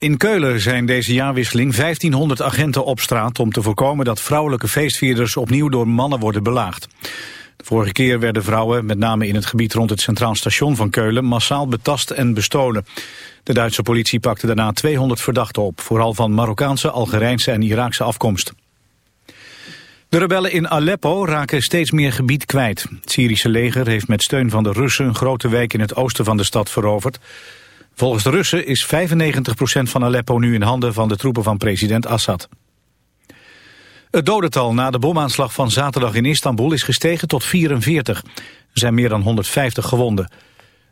In Keulen zijn deze jaarwisseling 1500 agenten op straat om te voorkomen dat vrouwelijke feestvierders opnieuw door mannen worden belaagd. De vorige keer werden vrouwen, met name in het gebied rond het Centraal Station van Keulen, massaal betast en bestolen. De Duitse politie pakte daarna 200 verdachten op, vooral van Marokkaanse, Algerijnse en Iraakse afkomst. De rebellen in Aleppo raken steeds meer gebied kwijt. Het Syrische leger heeft met steun van de Russen een grote wijk in het oosten van de stad veroverd. Volgens de Russen is 95% van Aleppo nu in handen van de troepen van president Assad. Het dodental na de bomaanslag van zaterdag in Istanbul is gestegen tot 44. Er zijn meer dan 150 gewonden.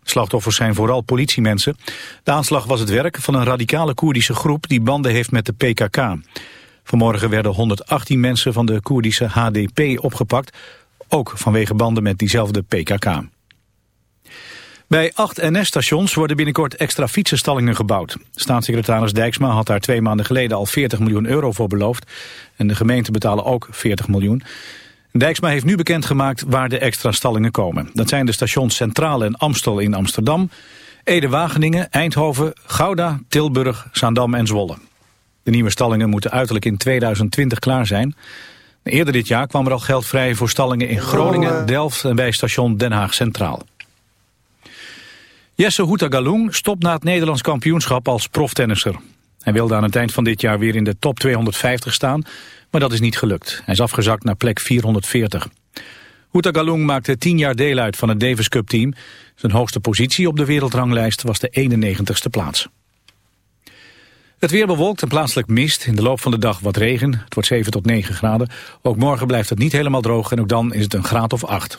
Slachtoffers zijn vooral politiemensen. De aanslag was het werk van een radicale Koerdische groep die banden heeft met de PKK. Vanmorgen werden 118 mensen van de Koerdische HDP opgepakt, ook vanwege banden met diezelfde PKK. Bij acht NS-stations worden binnenkort extra fietsenstallingen gebouwd. Staatssecretaris Dijksma had daar twee maanden geleden al 40 miljoen euro voor beloofd. En de gemeenten betalen ook 40 miljoen. Dijksma heeft nu bekendgemaakt waar de extra stallingen komen. Dat zijn de stations Centrale en Amstel in Amsterdam, Ede-Wageningen, Eindhoven, Gouda, Tilburg, Zaandam en Zwolle. De nieuwe stallingen moeten uiterlijk in 2020 klaar zijn. Eerder dit jaar kwam er al geld vrij voor stallingen in Groningen, Delft en bij station Den Haag Centraal. Jesse Houtagalung stopt na het Nederlands kampioenschap als proftennisser. Hij wilde aan het eind van dit jaar weer in de top 250 staan, maar dat is niet gelukt. Hij is afgezakt naar plek 440. Houtagalung maakte tien jaar deel uit van het Davis Cup team. Zijn hoogste positie op de wereldranglijst was de 91ste plaats. Het weer bewolkt en plaatselijk mist. In de loop van de dag wat regen. Het wordt 7 tot 9 graden. Ook morgen blijft het niet helemaal droog en ook dan is het een graad of 8.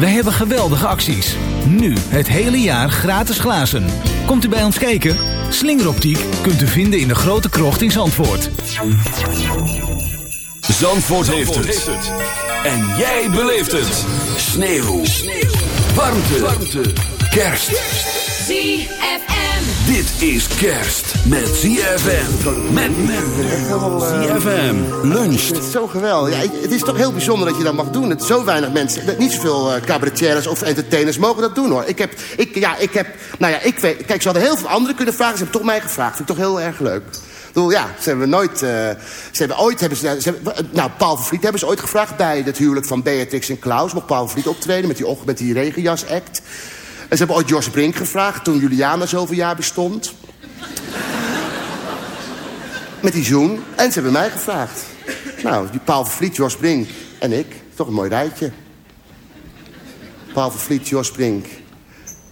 Wij hebben geweldige acties. Nu het hele jaar gratis glazen. Komt u bij ons kijken? Slingeroptiek kunt u vinden in de grote krocht in Zandvoort. Zandvoort, heeft, het. En jij beleeft het. Sneeuw. Warmte. Warmte. Kerst. ZFM. Dit is kerst met ZFM. Met. ZFM luncht. Zo geweldig. Ja, het is toch heel bijzonder dat je dat mag doen. Het zo weinig mensen, niet zoveel uh, cabaretiers of entertainers mogen dat doen hoor. Ik heb, ik, ja, ik heb, nou ja, ik weet, kijk, ze hadden heel veel anderen kunnen vragen. Ze hebben toch mij gevraagd. Vind ik toch heel erg leuk. Ik bedoel, ja, ze hebben nooit, uh, ze hebben ooit, hebben ze, ze hebben, nou, Paul van Vliet hebben ze ooit gevraagd bij het huwelijk van Beatrix en Klaus. Mocht Paul van Vliet optreden met die, met die regenjas-act. En ze hebben ooit Jos Brink gevraagd toen Juliana zoveel jaar bestond. Met die zoen. En ze hebben mij gevraagd. Nou, die Paul van Vliet, Jos Brink en ik. Toch een mooi rijtje. Paul van Vliet, Jos Brink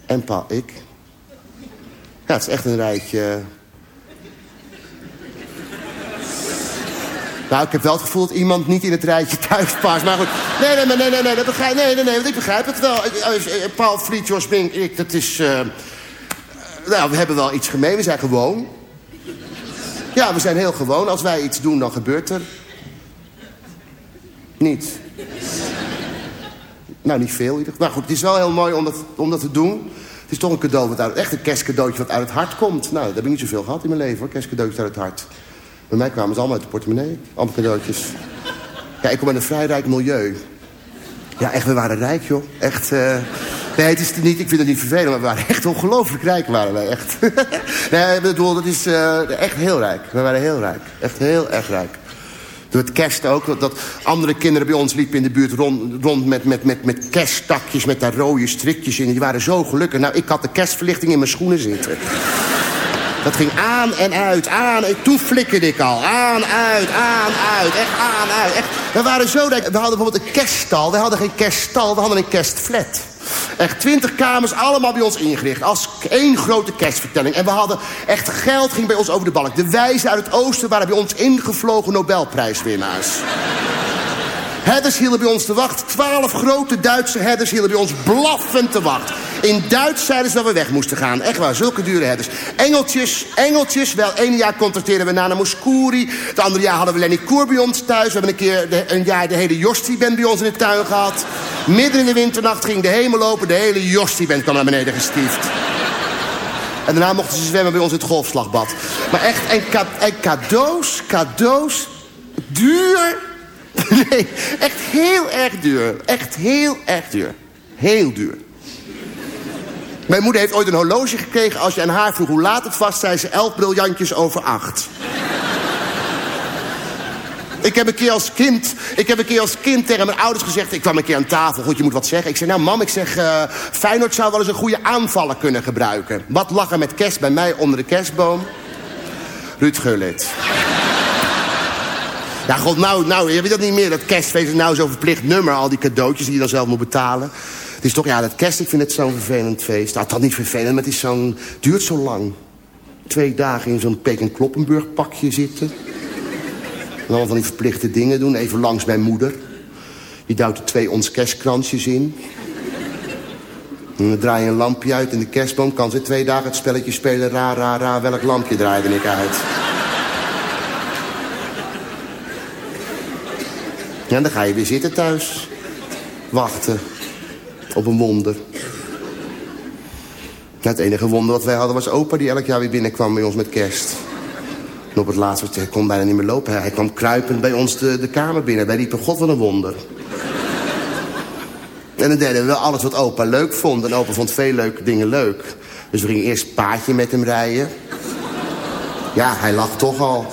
en Paul, ik. Ja, het is echt een rijtje. Nou, ik heb wel het gevoel dat iemand niet in het rijtje thuis past. Maar goed, nee, nee, nee, nee, nee, dat begrijp, nee, nee, nee, want ik begrijp het wel. Ik- eh, eh, Paul Vliet, Jos Brink, ik, dat is... eh, nou, we hebben wel iets gemeen, we zijn gewoon. Ja, we zijn heel gewoon. Als wij iets doen, dan gebeurt er... Niets. Nou, niet veel. Maar goed, het is wel heel mooi om dat, om dat te doen. Het is toch een cadeau, wat uit, echt een kerstcadeautje wat uit het hart komt. Nou, dat heb ik niet zoveel gehad in mijn leven hoor, kerstcadeautjes uit het hart. Bij mij kwamen ze allemaal uit de portemonnee, allemaal cadeautjes. Ja, ik kom uit een vrij rijk milieu. Ja, echt, we waren rijk, joh. Echt, eh, Nee, het is niet, ik vind het niet vervelend, maar we waren echt ongelooflijk rijk, waren wij, echt. nee, ik bedoel, dat is eh, echt heel rijk. We waren heel rijk. Echt heel erg rijk. Door het kerst ook, dat, andere kinderen bij ons liepen in de buurt rond, rond met, met, met, met kersttakjes, met daar rode strikjes in. Die waren zo gelukkig. Nou, ik had de kerstverlichting in mijn schoenen zitten. Dat ging aan en uit, aan en toen flikkerde ik al. Aan, uit, aan, uit, echt aan, uit. Echt. We waren zo. We hadden bijvoorbeeld een kerststal. We hadden geen kerststal, we hadden een kerstflat. Echt twintig kamers, allemaal bij ons ingericht. Als één grote kerstvertelling. En we hadden echt geld, ging bij ons over de balk. De wijzen uit het oosten waren bij ons ingevlogen Nobelprijswinnaars. Herders hielden bij ons te wacht. Twaalf grote Duitse herders hielden bij ons blaffend te wacht. In Duits zeiden ze dat we weg moesten gaan. Echt waar, zulke dure herders. Engeltjes, engeltjes. Wel, ene jaar contracteerden we Nana Mouskouri. Het andere jaar hadden we Lenny Koer bij ons thuis. We hebben een keer de, een jaar de hele Jostie-band bij ons in de tuin gehad. Midden in de winternacht ging de hemel open. De hele Jostie-band kwam naar beneden gestiefd. En daarna mochten ze zwemmen bij ons in het golfslagbad. Maar echt, en, en cadeaus, cadeaus, duur. Nee, echt heel erg duur. Echt heel erg duur. Heel duur. Mijn moeder heeft ooit een horloge gekregen. Als je aan haar vroeg hoe laat het was, zei ze elf briljantjes over acht. Ik heb een keer als kind, ik heb een keer als kind tegen mijn ouders gezegd... ik kwam een keer aan tafel, goed, je moet wat zeggen. Ik zei, nou mam, ik zeg, uh, Feyenoord zou wel eens een goede aanvaller kunnen gebruiken. Wat lag er met kerst bij mij onder de kerstboom? Ruud Gullit. Ja, god, nou, nou, je weet dat niet meer. Dat kerstfeest is nou zo'n verplicht nummer. Al die cadeautjes die je dan zelf moet betalen. Het is toch, ja, dat kerst, ik vind het zo'n vervelend feest. Nou, dat niet vervelend, maar het is zo'n... duurt zo lang. Twee dagen in zo'n Peek en Kloppenburg pakje zitten. En allemaal van die verplichte dingen doen. Even langs bij moeder. Die duwt er twee ons kerstkransjes in. En dan draai je een lampje uit in de kerstboom. Kan ze twee dagen het spelletje spelen. Ra, ra, ra, welk lampje draaide ik uit? Ja, dan ga je weer zitten thuis. Wachten. Op een wonder. Ja, het enige wonder wat wij hadden was opa die elk jaar weer binnenkwam bij ons met kerst. En op het laatst, hij kon bijna niet meer lopen. Hij kwam kruipend bij ons de, de kamer binnen. Wij riepen, god wat een wonder. En dan deden we alles wat opa leuk vond. En opa vond veel leuke dingen leuk. Dus we gingen eerst paardje met hem rijden. Ja, hij lag toch al.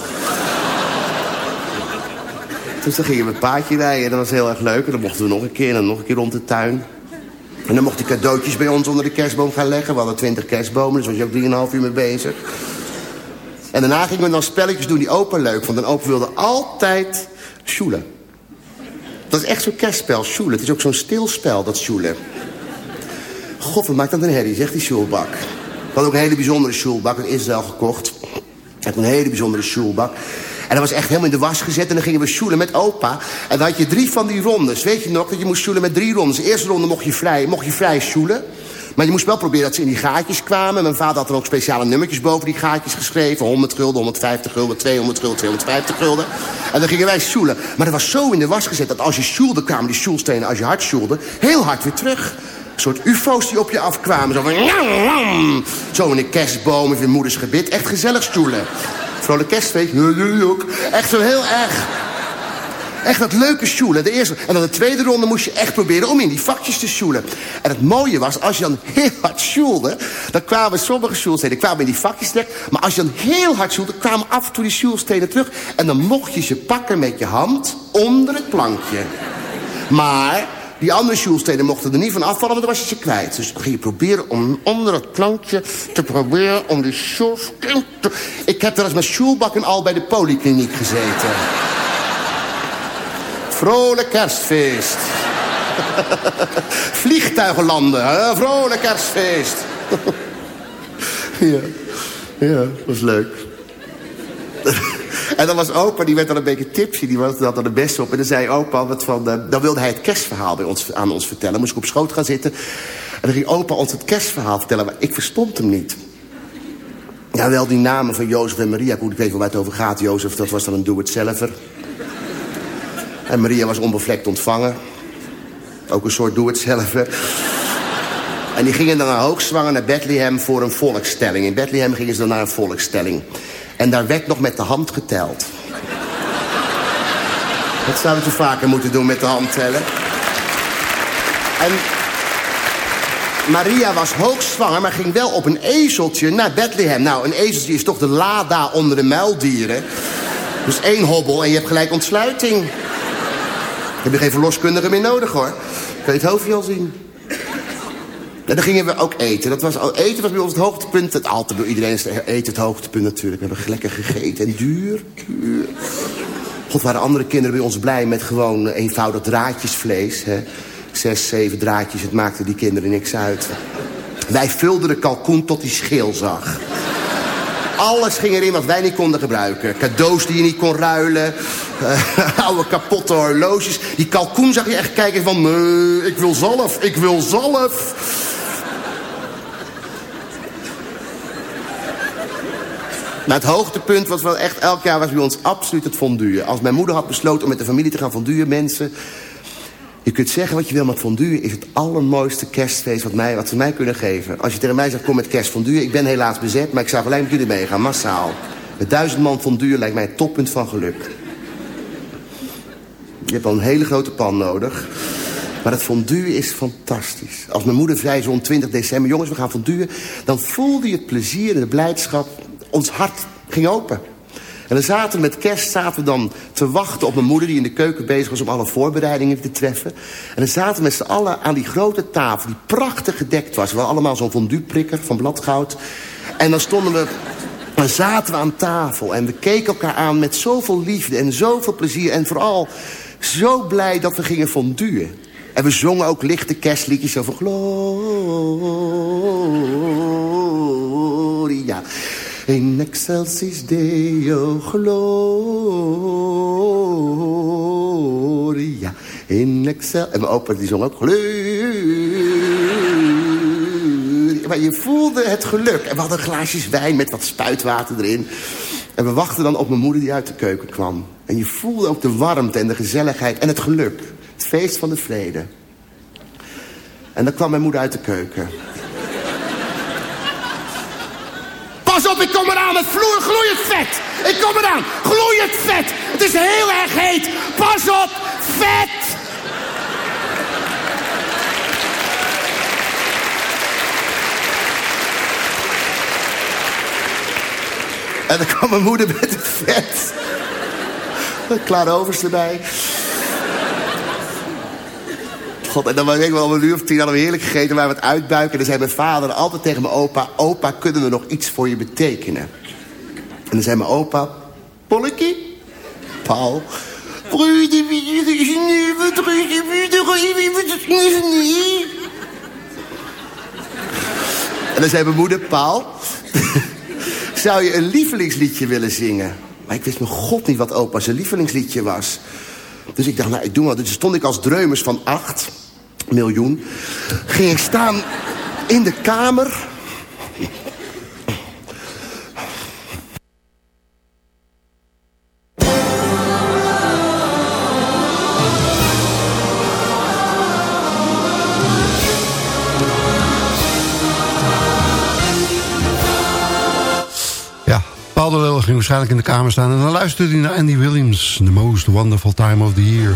Dus dan gingen we paardje rijden. En dat was heel erg leuk. En dan mochten we nog een keer en nog een keer rond de tuin. En dan mocht hij cadeautjes bij ons onder de kerstboom gaan leggen. We hadden twintig kerstbomen, dus was je ook 3,5 uur mee bezig. En daarna gingen we dan spelletjes doen die opa leuk vond. En opa wilde altijd sjoelen. Dat is echt zo'n kerstspel, sjoelen. Het is ook zo'n stilspel, dat sjoelen. God, wat maakt dat een herrie, zegt die sjoelbak. We hadden ook een hele bijzondere sjoelbak in Israël gekocht. Echt een hele bijzondere sjoelbak. En dat was echt helemaal in de was gezet. En dan gingen we sjoelen met opa. En dan had je drie van die rondes. Weet je nog dat je moest sjoelen met drie rondes. De eerste ronde mocht je vrij, mocht je vrij sjoelen. Maar je moest wel proberen dat ze in die gaatjes kwamen. Mijn vader had er ook speciale nummertjes boven die gaatjes geschreven. 100 gulden, 150 gulden, 200 gulden, 250 gulden. En dan gingen wij sjoelen. Maar dat was zo in de was gezet dat als je sjoelde... kwamen die sjoelstenen, als je hard sjoelde, heel hard weer terug. Een soort ufo's die op je afkwamen. Zo van... Zo in de kerstboom of in moeders gebit. Echt gezellig stoelen. Vrolijk kerstfeest. Jullie ook. Echt zo heel erg. Echt dat leuke sjoelen. De eerste. En dan de tweede ronde moest je echt proberen om in die vakjes te sjoelen. En het mooie was, als je dan heel hard sjoelde... dan kwamen sommige sjoelstenen kwamen in die vakjes terecht. Maar als je dan heel hard sjoelde, kwamen af en toe die sjoelstenen terug. En dan mocht je ze pakken met je hand onder het plankje. Maar die andere sjoelstenen mochten er niet van afvallen, want dan was je ze kwijt. Dus dan ging je proberen om onder het plankje te proberen om die sjoelsteen te... Ik heb wel eens met sjoelbakken al bij de polykliniek gezeten. Vrolijk kerstfeest. Vliegtuigen landen, hè? vrolijk kerstfeest. ja, ja, was leuk. En dan was opa, die werd dan een beetje tipsy. Die had dan de beste op. En dan zei opa, wat van, uh, dan wilde hij het kerstverhaal bij ons, aan ons vertellen. Moest ik op schoot gaan zitten. En dan ging opa ons het kerstverhaal vertellen. Maar ik verstond hem niet. Ja, wel die namen van Jozef en Maria. Ik weet wel waar het over gaat. Jozef, dat was dan een doe-het-zelver. En Maria was onbevlekt ontvangen. Ook een soort doe-het-zelver. En die gingen dan naar hoogzwanger naar Bethlehem voor een volkstelling. In Bethlehem gingen ze dan naar een volkstelling. En daar werd nog met de hand geteld. Dat zouden ze vaker moeten doen met de hand tellen. En Maria was hoogzwanger, maar ging wel op een ezeltje naar Bethlehem. Nou, een ezeltje is toch de lada onder de muildieren. Dus één hobbel en je hebt gelijk ontsluiting. Heb je geen verloskundige meer nodig, hoor. Kun je het hoofdje al zien. En dan gingen we ook eten. Dat was, eten was bij ons het hoogtepunt. Het, altijd bij iedereen is eten het hoogtepunt natuurlijk. We hebben lekker gegeten. En duur, duur. God, waren andere kinderen bij ons blij met gewoon eenvoudig draadjesvlees. Hè? Zes, zeven draadjes, het maakte die kinderen niks uit. Wij vulden de kalkoen tot die schil zag. Alles ging erin wat wij niet konden gebruiken. Cadeaus die je niet kon ruilen. Uh, oude kapotte horloges. Die kalkoen zag je echt kijken van... Nee, ik wil zalf, ik wil zalf. Maar het hoogtepunt was wel echt... Elk jaar was bij ons absoluut het fondue. Als mijn moeder had besloten om met de familie te gaan fondue... mensen... Je kunt zeggen wat je wil, maar fondue is het allermooiste kerstfeest wat, mij, wat ze mij kunnen geven. Als je tegen mij zegt, kom met kerstfondue. Ik ben helaas bezet, maar ik zou gelijk met jullie meegaan, massaal. Met duizend man fondue lijkt mij het toppunt van geluk. Je hebt al een hele grote pan nodig. Maar het fondue is fantastisch. Als mijn moeder zei zo'n 20 december... jongens, we gaan fondue... dan voelde je het plezier en de blijdschap. Ons hart ging open. En dan zaten met kerst zaten dan te wachten op mijn moeder... die in de keuken bezig was om alle voorbereidingen te treffen. En dan zaten we met z'n allen aan die grote tafel... die prachtig gedekt was. We hadden allemaal zo'n fondue-prikker van bladgoud. En dan stonden we... Dan zaten we aan tafel en we keken elkaar aan met zoveel liefde en zoveel plezier. En vooral zo blij dat we gingen fonduen. En we zongen ook lichte kerstliedjes over gloria. In excelsis Deo gloria. In excel... En mijn opa die zong ook gloria. Maar je voelde het geluk. En we hadden glaasjes wijn met wat spuitwater erin. En we wachten dan op mijn moeder die uit de keuken kwam. En je voelde ook de warmte en de gezelligheid en het geluk. Het feest van de vrede. En dan kwam mijn moeder uit de keuken. Pas op, ik kom eraan met vloer, gloeiend vet. Ik kom eraan, gloeiend vet. Het is heel erg heet. Pas op, vet. En dan kwam mijn moeder met het vet. Klaar overs erbij. God, en dan was ik wel een uur of tien hadden we heerlijk gegeten. Waar we het uitbuiken. En dan zei mijn vader altijd tegen mijn opa... Opa, kunnen we nog iets voor je betekenen? En dan zei mijn opa... Pollekie? Paul... En dan zei mijn moeder... Paul... Zou je een lievelingsliedje willen zingen? Maar ik wist mijn god niet wat opa zijn lievelingsliedje was. Dus ik dacht, nou, ik doe maar. Dus stond ik als dreumers van 8 miljoen. Ging ik staan in de kamer. Ja, Paul de Leeuwen ging waarschijnlijk in de kamer staan... en dan luisterde hij naar Andy Williams. The most wonderful time of the year.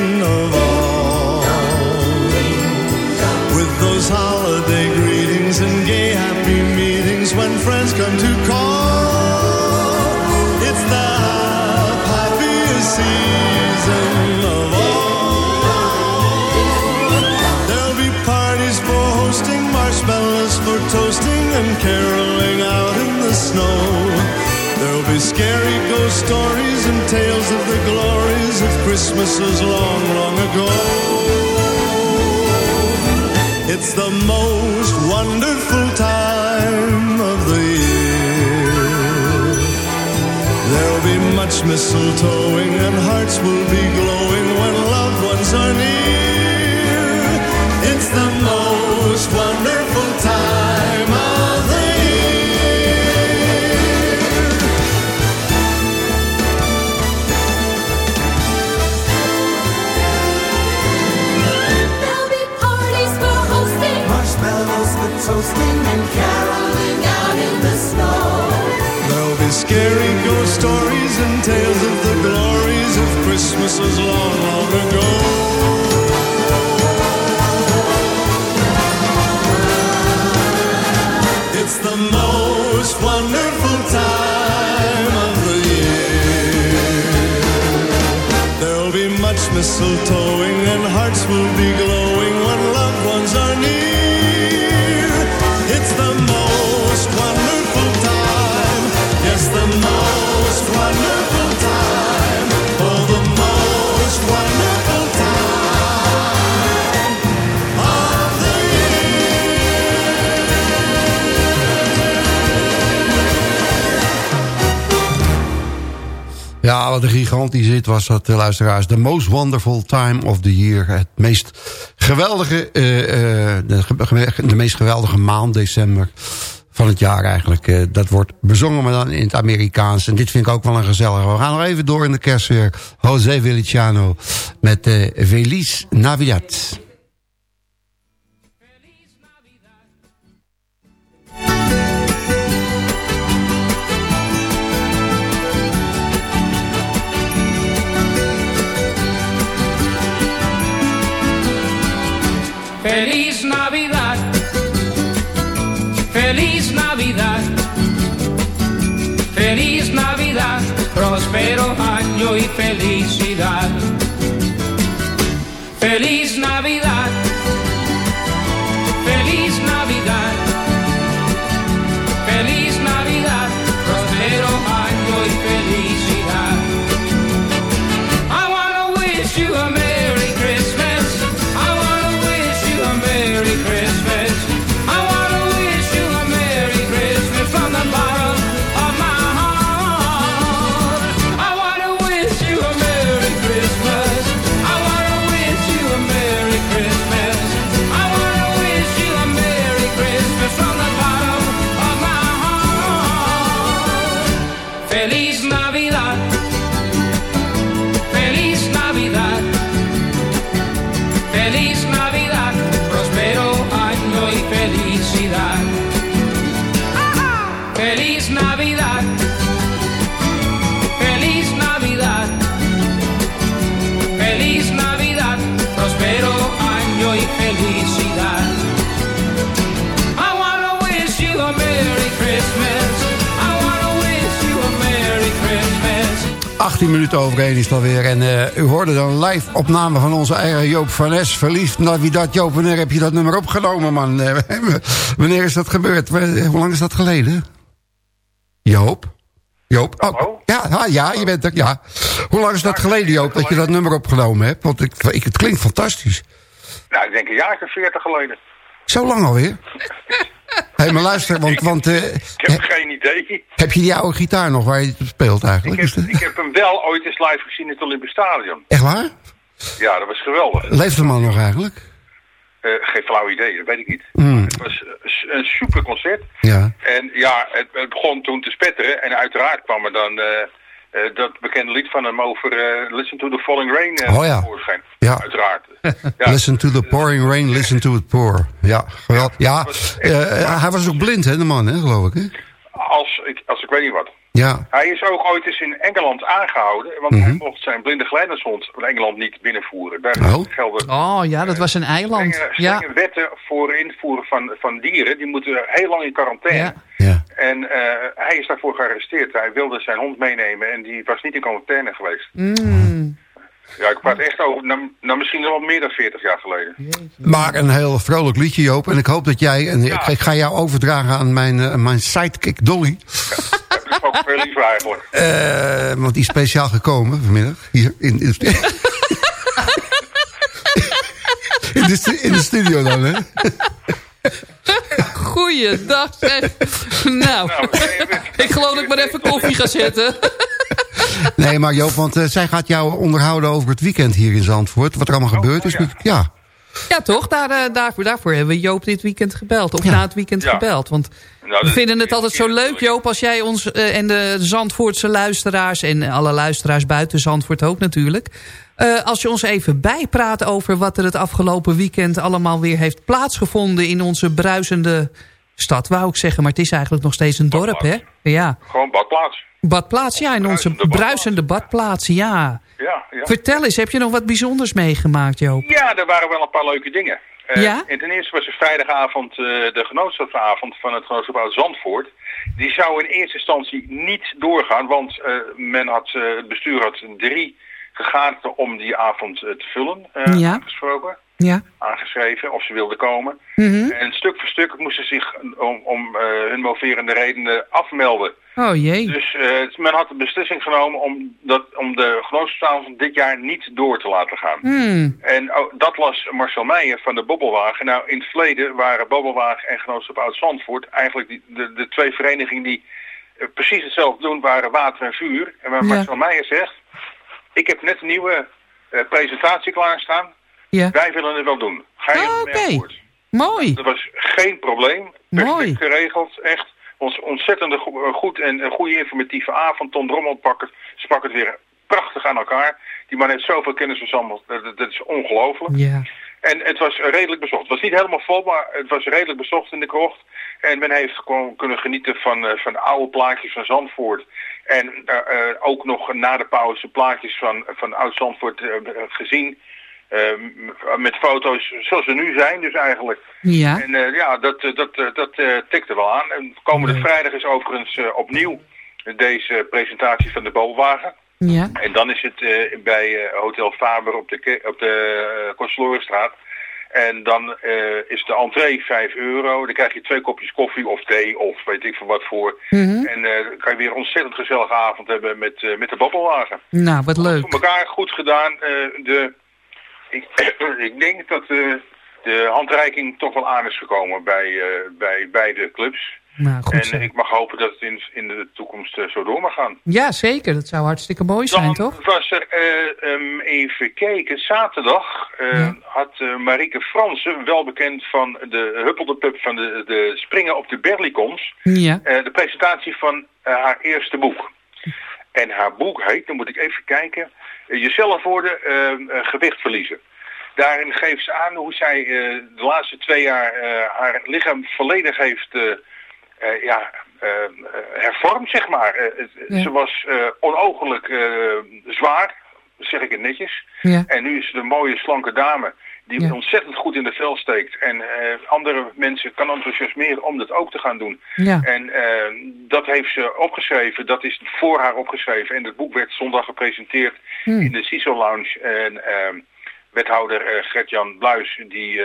scary ghost stories and tales of the glories of Christmases long, long ago. It's the most wonderful time of the year. There'll be much mistletoeing and hearts will be Wat een gigantisch hit was dat, eh, luisteraars. The most wonderful time of the year. Het meest geweldige, eh, eh, de, de meest geweldige maand, december van het jaar eigenlijk. Dat wordt bezongen, maar dan in het Amerikaans. En dit vind ik ook wel een gezellige. We gaan nog even door in de kerstweer. José Feliciano met Feliz Navidad. Próspero año y felicidad. Feliz Navidad, 18 minuten over één is het alweer. En eh, u hoorde dan live opname van onze eigen Joop van Es. Verliefd Navidad. Joop, wanneer heb je dat nummer opgenomen, man? Eh, wanneer is dat gebeurd? Hoe lang is dat geleden? Joop? Joop? Oh, ja, ja, je bent er. Ja. Hoe lang is dat geleden, Joop, dat je dat nummer opgenomen hebt? Want ik, ik, het klinkt fantastisch. Nou, ik denk een jaar of veertig geleden. Zo lang alweer? Hé, hey, maar luister, want... want eh, Ik heb geen idee. heb je die oude gitaar nog waar je het speelt eigenlijk? Is dat- Ik heb hem wel ooit eens live gezien in het Olympisch Stadion. Echt waar? Ja, dat was geweldig. Leeft de man nog eigenlijk? Eh, geen flauw idee, dat weet ik niet. Hmm. Het was eh, een super concert. Ja. En ja, het, het begon toen te spetteren. En uiteraard kwam er dan eh, eh, dat bekende lied van hem over eh, Listen to the Falling Rain eh, Oh ja. tevoorschijn. Ja. Uiteraard. Listen to the pouring rain, listen to it pour. Ja, geweldig. Ja, eh, hij was ook blind, hè, de man, hè, geloof ik, hè? Als ik, als ik weet niet wat. Ja. Hij is ook ooit eens in Engeland aangehouden, want Mhm. hij mocht zijn blinde geleidershond van Engeland niet binnenvoeren. Daar Oh. gelden Oh ja, dat was een eiland. strenge, Ja. strenge wetten voor invoeren van, van dieren. Die moeten heel lang in quarantaine. Ja. En eh, hij is daarvoor gearresteerd. Hij wilde zijn hond meenemen en die was niet in quarantaine geweest. Mm. Ja, ik praat echt over, nou, nou misschien wel meer dan 40 jaar geleden. Maar een heel vrolijk liedje, Joop. En ik hoop dat jij... En ik, ik ga jou overdragen aan mijn, eh, mijn sidekick Dolly. Dat is ook veel liever eigenlijk. Eh, want die is speciaal gekomen vanmiddag. Hier in, in, in, de, in de studio dan, hè? Goeiedag zeg. Nou, ik geloof dat ik maar even koffie ga zetten. Nee, maar Joop, want eh, zij gaat jou onderhouden over het weekend hier in Zandvoort. Wat er allemaal gebeurd is. Ja. Ja, toch? Daar, eh, daarvoor, daarvoor hebben we Joop dit weekend gebeld. Of na het weekend Ja. gebeld. Want Nou, we vinden het altijd zo leuk, Joop, als jij ons eh, en de Zandvoortse luisteraars... en alle luisteraars buiten Zandvoort ook natuurlijk... eh, als je ons even bijpraat over wat er het afgelopen weekend... allemaal weer heeft plaatsgevonden in onze bruisende stad, wou ik zeggen. Maar het is eigenlijk nog steeds een dorp, hè? Ja. Gewoon badplaats. Badplaats, ja, in onze bruisende badplaats, ja. Ja, ja. Vertel eens, heb je nog wat bijzonders meegemaakt, Joop? Ja, er waren wel een paar leuke dingen. Eh, Ja? En ten eerste was er vrijdagavond eh, de genootschapsavond van het genootschap uit Zandvoort. Die zou in eerste instantie niet doorgaan, want men had, het bestuur had drie gegadigden om die avond eh, te vullen eh, Ja. aangesproken, Ja. aangeschreven, of ze wilden komen. Mhm. En stuk voor stuk moesten ze zich om, om eh, hun moverende redenen afmelden. Oh jee. Dus eh, men had de beslissing genomen om, dat, om de genootschapsavond dit jaar niet door te laten gaan. Hmm. En oh, dat las Marcel Meijer van de Bobbelwagen. Nou, in het verleden waren Bobbelwagen en Genootschap Oud-Zandvoort eigenlijk die, de, de twee verenigingen die eh, precies hetzelfde doen, waren water en vuur. En waar Ja. Marcel Meijer zegt, ik heb net een nieuwe eh, presentatie klaarstaan. Ja. Wij willen het wel doen. Ga je mee oké. akkoord? Mooi. Dat was geen probleem. Perfect Mooi. geregeld. Echt ons ontzettend eh, goed en een goede informatieve avond. Ton Drommel sprak het weer prachtig aan elkaar. Die man heeft zoveel kennis van dat- dat is ongelooflijk. Ja. En het was redelijk bezocht. Het was niet helemaal vol, maar het was redelijk bezocht in de krocht. En men heeft gewoon kunnen genieten van, eh, van oude plaatjes van Zandvoort. En eh, eh, ook nog na de pauze plaatjes van, van Oud-Zandvoort gezien. Met foto's zoals ze nu zijn dus eigenlijk. Ja. En ja, dat, dat, dat tikte wel aan. En komende vrijdag is overigens opnieuw deze presentatie van de Bovenwagen. Ja. En dan is het eh, bij eh, Hotel Faber op de, op de uh, Consulorenstraat. En dan eh, is de entree 5 euro. Dan krijg je twee kopjes koffie of thee of weet ik veel wat voor. Mhm. En eh, dan kan je weer een ontzettend gezellige avond hebben met, eh, met de babbelwagen. Nou, wat leuk. Voor elkaar goed gedaan. Eh, de, ik, ik denk dat eh, de handreiking toch wel aan is gekomen bij, eh, bij beide clubs. Nou, goed zo. en ik mag hopen dat het in, in de toekomst eh, zo door mag gaan. Ja, zeker. Dat zou hartstikke mooi zijn, Dan toch? was er, eh, even kijken, zaterdag eh, had Marieke Fransen, wel bekend van de Huppel de Pub van de, de Springen op de Berlicons, Ja. de presentatie van haar eerste boek. En haar boek heet, dan moet ik even kijken, Jezelf worden, gewicht verliezen. Daarin geeft ze aan hoe zij de laatste twee jaar haar lichaam volledig heeft eh, ja, eh, hervormd, zeg maar. Eh, Ja. Ze was onogelijk zwaar, zeg ik het netjes. Ja. En nu is ze een mooie, slanke dame die Ja. ontzettend goed in de vel steekt. En andere mensen kan enthousiasmeren om dat ook te gaan doen. Ja. En eh, dat heeft ze opgeschreven, dat is voor haar opgeschreven. En het boek werd zondag gepresenteerd Hmm. in de CISO Lounge. En eh, wethouder Gert-Jan Bluis, die,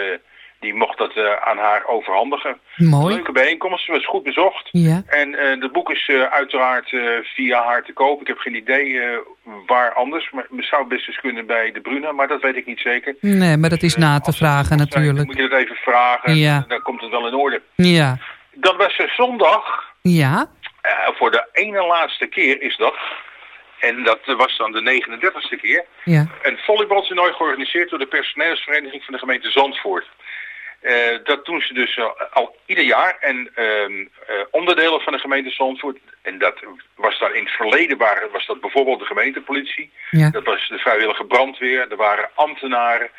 die mocht dat eh, aan haar overhandigen. Mooi. Leuke bijeenkomst, was goed bezocht. Ja. En eh het boek is eh, uiteraard eh, via haar te koop. Ik heb geen idee eh, waar anders. Maar het zou best eens kunnen bij de Bruna, maar dat weet ik niet zeker. Nee, maar dat is na te vragen Dan natuurlijk. moet je dat even vragen. Ja. Dan komt het wel in orde. Ja. Dan was zondag, Ja. eh, voor de ene laatste keer is dat. En dat eh, was dan de 39ste keer. Ja. Een volleybaltoernooi georganiseerd door de personeelsvereniging van de gemeente Zandvoort. Eh, dat doen ze dus al, al ieder jaar. En ehm, eh, onderdelen van de gemeente Zandvoort. En dat was dan in het verleden waren, was dat bijvoorbeeld de gemeentepolitie. Ja. Dat was de vrijwillige brandweer. Er waren ambtenaren.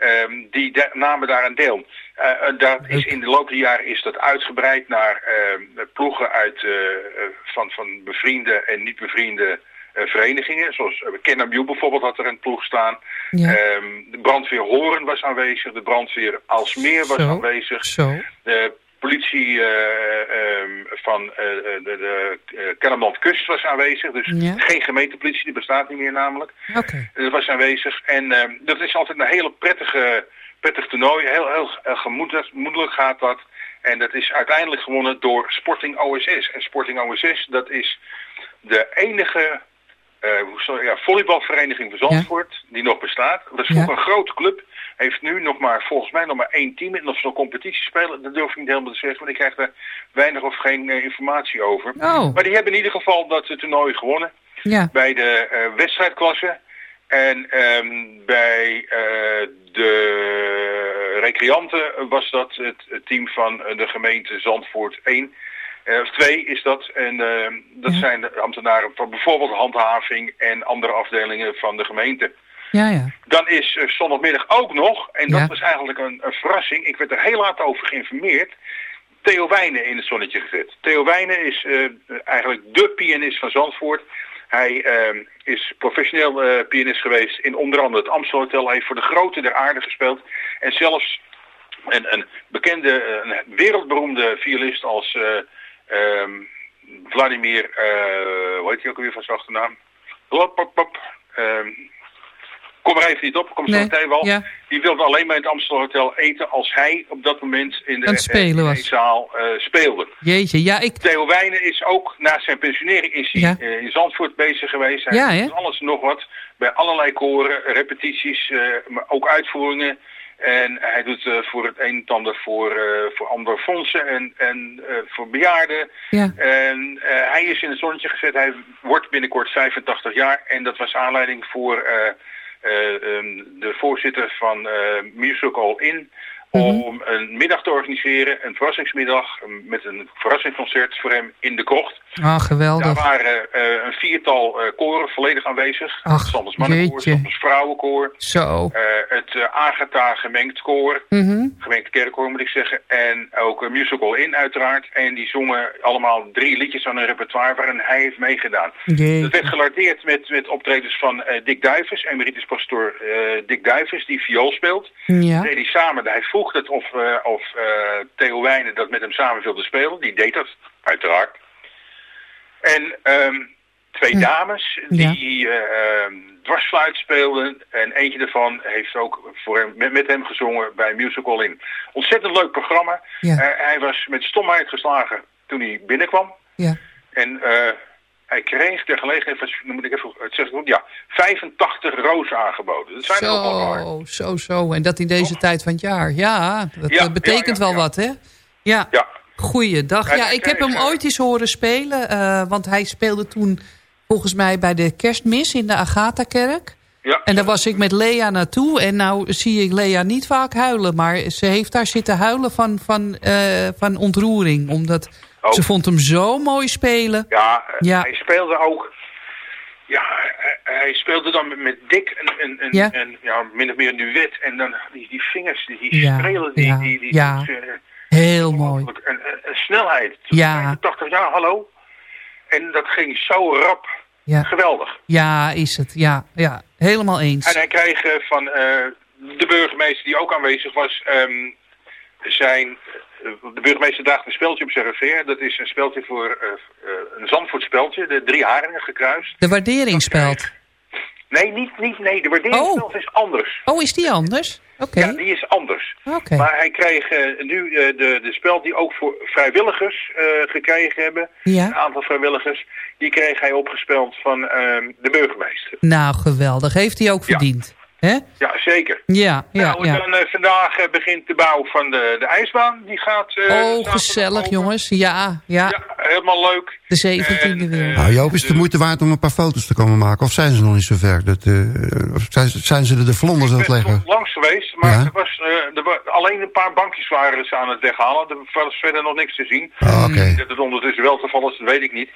ehm, die da- namen daar een deel. Eh, dat is in de loop der jaren is dat uitgebreid naar ehm, ploegen uit, eh, eh, van, van bevriende en niet bevriende eh, verenigingen. Zoals uh, bijvoorbeeld had er een ploeg staan. Ja. Ehm, de brandweer Horen was aanwezig. De brandweer Alsmeer was Zo. aanwezig. Zo. De politie eh, ehm, van eh, de, de eh, Kust was aanwezig. Dus Ja. geen gemeentepolitie, die bestaat niet meer namelijk. Oké. Dat was aanwezig. En ehm, dat is altijd een hele prettige, prettig toernooi. Heel, heel, heel gemoedelijk, gemoedelijk gaat dat. En dat is uiteindelijk gewonnen door Sporting OSS. En Sporting OSS, dat is de enige eh, ja, volleybalvereniging van Zandvoort die nog bestaat. Dat is Ja. een grote club. Heeft nu nog maar, volgens mij nog maar één team. En of ze nog competitie spelen, dat durf ik niet helemaal te zeggen. Want ik krijg daar weinig of geen eh, informatie over. Oh. Maar die hebben in ieder geval dat eh, toernooi gewonnen. Ja. bij de wedstrijdklasse. En ehm, bij de recreanten was dat het, het team van de gemeente Zandvoort 1. Eh, of 2 is dat. En ehm, dat zijn de ambtenaren van bijvoorbeeld handhaving en andere afdelingen van de gemeente. Ja, ja. Dan is eh, zondagmiddag ook nog, en dat Ja. was eigenlijk een, een verrassing, ik werd er heel laat over geïnformeerd, Theo Wijnen in het zonnetje gezet. Theo Wijnen is eh, eigenlijk de pianist van Zandvoort. Hij eh, is professioneel pianist geweest in onder andere het Amstel Hotel. Hij heeft voor de grote der aarde gespeeld. En zelfs een, een bekende, een wereldberoemde violist als eh, ehm, Vladimir, eh, hoe heet hij ook alweer van zijn achternaam? Lop, pop, pop. Ehm, kom er even niet op, kom zo Nee, meteen wel. ja. Die wilde alleen maar in het Amstel Hotel eten als hij op dat moment in de spelen eh, zaal eh, speelde. Jeetje, ja, ik... Theo Wijnen is ook na zijn pensionering is hij, Ja. in Zandvoort bezig geweest. Hij Ja, alles en nog wat. Bij allerlei koren, repetities, maar ook uitvoeringen. En hij doet eh, voor het een en ander voor, eh, voor andere fondsen en, en eh, voor bejaarden. Ja. En hij is in het zonnetje gezet. Hij wordt binnenkort 85 jaar. En dat was aanleiding voor eh, eh, ehm, de voorzitter van eh, Musical In... om een middag te organiseren, een verrassingsmiddag... um, met een verrassingsconcert voor hem in de krocht. Ah, Daar geweldig. waren eh, een viertal eh, koren volledig aanwezig. Ach, Sanders mannenkoor. Sanders vrouwenkoor. Zo. eh, het Agatha gemengd koor. Mhm. Gemengd kerkkoor moet ik zeggen. En ook een musical in uiteraard. En die zongen allemaal drie liedjes aan een repertoire waarin hij heeft meegedaan. Jeetje. Dat werd gelardeerd met, met optredens van Dick Duivens, emeritus pastoor Dick Duivens, die viool speelt. Ja. Hij samen, hij vroeg het of, eh, of eh, Theo Wijnen dat met hem samen wilde spelen. Die deed dat, uiteraard. En ehm, twee dames die eh, ehm, dwarsfluit speelden. En eentje daarvan heeft ook voor hem, met, met hem gezongen bij Musical In. Ontzettend leuk programma. Ja. Eh, hij was met stomheid geslagen toen hij binnenkwam. Ja. En eh, hij kreeg ter gelegenheid, van, dan moet ik even het ja, 85 rozen aangeboden. Dat zijn er ook wel waar. Zo, zo, zo. En dat in deze tijd van het jaar. Ja, dat Ja, eh, betekent ja, ja, wel wat, hè? Ja. Ja. Goeiedag. Ja, ik heb hem eh, ooit eens horen spelen. eh, want hij speelde toen volgens mij bij de kerstmis in de Agatha-kerk. Ja. En daar was ik met Lea naartoe. En nou zie ik Lea niet vaak huilen. Maar ze heeft daar zitten huilen van, van, van ontroering. Omdat Oh. ze vond hem zo mooi spelen. Ja, Ja. hij speelde ook. Ja, hij, speelde dan met, met Dick en, en, en, Ja. en ja, min of meer een duet. En dan die, die vingers, die, die Ja, strelen, die, ja, die, die, ja. die- Heel mooi. een, een, een snelheid. Ja. 80 jaar, hallo. En dat ging zo rap. Ja. Geweldig. Ja, is het. Ja, ja. helemaal eens. En hij kreeg eh, van eh, de burgemeester die ook aanwezig was, ehm, zijn... eh, de burgemeester draagt een speeltje op zijn revers. Dat is een speeltje voor eh, eh, een Zandvoort speeltje. De drie haringen gekruist. De waarderingsspeld. Nee, niet, niet, nee, de waarderingsspeld is anders. Oh, is die anders? Oké. Ja, die is anders. Oké. Maar hij kreeg nu de, de speld die ook voor vrijwilligers gekregen hebben. Ja. Een aantal vrijwilligers. Die kreeg hij opgespeld van ehm, de burgemeester. Nou, geweldig. Heeft hij ook verdiend. Hè? Ja, zeker. Ja, ja, nou, ja. dan eh, vandaag eh, begint de bouw van de, de ijsbaan. Die gaat... eh, Oh, gezellig jongens. Ja, ja. Ja, helemaal leuk. De 17e weer. Nou, Joop, is het de moeite waard om een paar foto's te komen maken? Of zijn ze nog niet zo ver? Dat, eh, of zijn, zijn ze er de vlonders aan het leggen? langs geweest, maar Ja? er was, eh, er alleen een paar bankjes waren ze aan het weghalen. Er was verder nog niks te zien. Oké. Dat het ondertussen wel te vallen is, dat weet ik niet.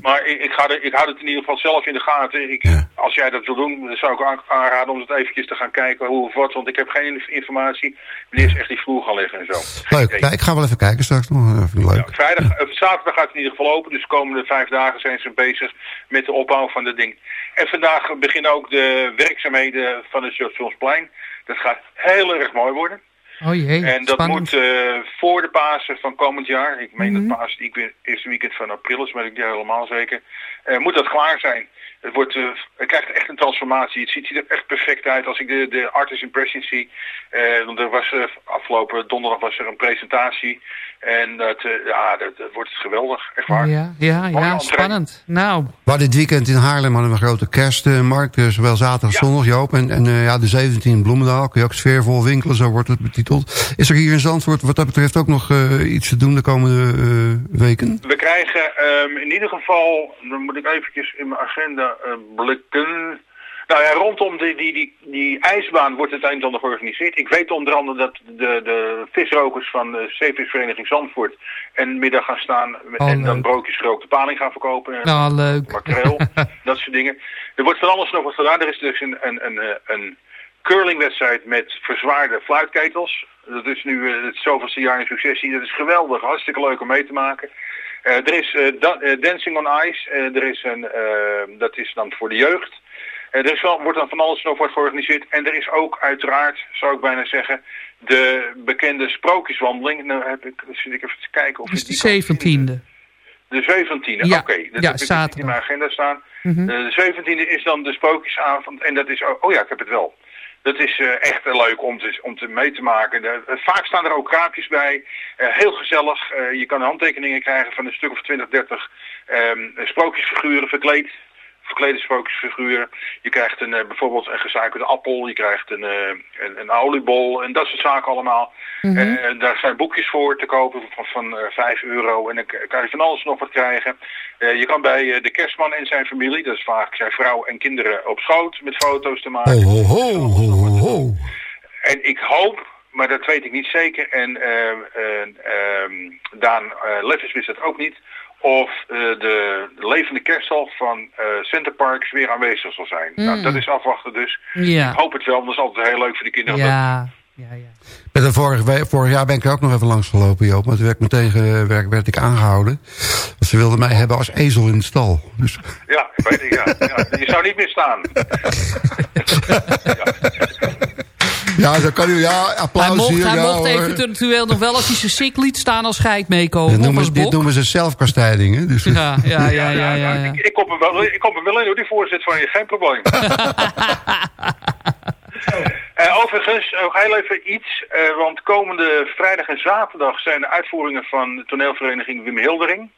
Mhm. Maar ik, ik, ga er, ik hou het in ieder geval zelf in de gaten. Ik, Als jij dat wil doen, dan zou ik aan- aanraden om het eventjes te gaan kijken hoe of wat. Want ik heb geen informatie wanneer ze echt die vloer gaan liggen en zo. Leuk. Ja, ik ga wel even kijken straks nog. Ik leuk. Vrijdag, eh, zaterdag gaat het in ieder geval open. Dus de komende vijf dagen zijn ze bezig met de opbouw van het ding. En vandaag beginnen ook de werkzaamheden van het Stationsplein. Dat gaat heel erg mooi worden. Oh jee, En dat spannend. moet eh, voor de Pasen van komend jaar. Ik meen Mhm. dat Pasen ik weet, eerste weekend van april is, maar ik niet helemaal zeker. eh, moet dat klaar zijn. Het, wordt, eh, het krijgt echt een transformatie. Het ziet er echt perfect uit. Als ik de, de artist impression zie. want er was afgelopen donderdag was er een presentatie. En dat, eh, ja, dat, dat wordt geweldig. Echt waar. Ja, ja, ja spannend. Nou, We hadden dit weekend in Haarlem hadden we een grote kerstmarkt. eh, zowel zaterdag als zondag, Joop. En, en eh, ja, de 17 in Bloemendaal. Kun je ook sfeervol winkelen, zo wordt het betiteld. Is er hier in Zandvoort wat dat betreft ook nog eh, iets te doen de komende eh, weken? We krijgen ehm, in ieder geval, dan moet ik eventjes in mijn agenda eh, blikken. Nou ja, rondom die, die, die, die ijsbaan wordt het en ander georganiseerd. Ik weet onder andere dat de, de visrokers van de Zeevisvereniging Zandvoort een middag gaan staan Oh, en dan broodjes gerookte paling gaan verkopen. En nou leuk. makreel, dat soort dingen. Er wordt van alles nog wat gedaan. Er is dus een, een, een, eh, een curlingwedstrijd met verzwaarde fluitketels. Dat is nu eh, het zoveelste jaar in successie. Dat is geweldig, hartstikke leuk om mee te maken. Eh, er is da- Dancing on Ice. Er is een, dat is dan voor de jeugd. Eh, er is wel, wordt dan van alles nog wat georganiseerd. En er is ook uiteraard, zou ik bijna zeggen, de bekende sprookjeswandeling. Nou heb ik, zit ik even te kijken of Dat is ik de. 17e. De 17e, Ja, oké. Dat ja, heb ik dus in mijn agenda staan. Mhm. Eh, de 17e is dan de sprookjesavond. En dat is, oh, oh ja, ik heb het wel. Dat is eh, echt leuk om te, om te mee te maken. De- vaak staan er ook kraampjes bij. Heel gezellig. Je kan handtekeningen krijgen van een stuk of 20, 30 ehm, sprookjesfiguren verkleed. Verklede sprookjesfiguren. Je krijgt een, eh, bijvoorbeeld een gesuikerde appel. Je krijgt een, eh, een, een oliebol. En dat soort zaken allemaal. Mhm. Eh, daar zijn boekjes voor te kopen van, van eh, 5 euro. En dan kan je van alles nog wat krijgen. Je kan bij de kerstman en zijn familie, dat is vaak zijn vrouw en kinderen op schoot, met foto's te maken. Ho, ho, ho, ho. En ik hoop, maar dat weet ik niet zeker, en eh, eh, ehm, Daan Leffers wist het ook niet, of eh, de, de levende kerststal van eh Center Parks weer aanwezig zal zijn. Mm. Nou, dat is afwachten dus. Ja. Ik hoop het wel, want dat is altijd heel leuk voor de kinderen. Ja, ja, ja. Met een vorig, vorig jaar ben ik er ook nog even langs gelopen, Joop. Maar toen werd, ik meteen ge- werd, werd ik aangehouden. Want ze wilden mij hebben als ezel in de stal. Dus, Ja, ik weet het, ja. ja. Je zou niet meer staan. ja, dan kan u, ja, Hij applaus mocht, hier. hij ja, mocht eventueel nog wel als hij zijn sik liet staan als geit meekomen. Dit noemen, ze- dit bok. noemen ze zelfkastijding, hè? Dus, Ja, ja, ja, ja, ja. ja. Ik, ik, kom er wel, ik kom er wel in hoor, die voorzet van je, geen probleem. Eh, overigens, nog heel even iets, eh, want komende vrijdag en zaterdag zijn de uitvoeringen van de toneelvereniging Wim Hildering.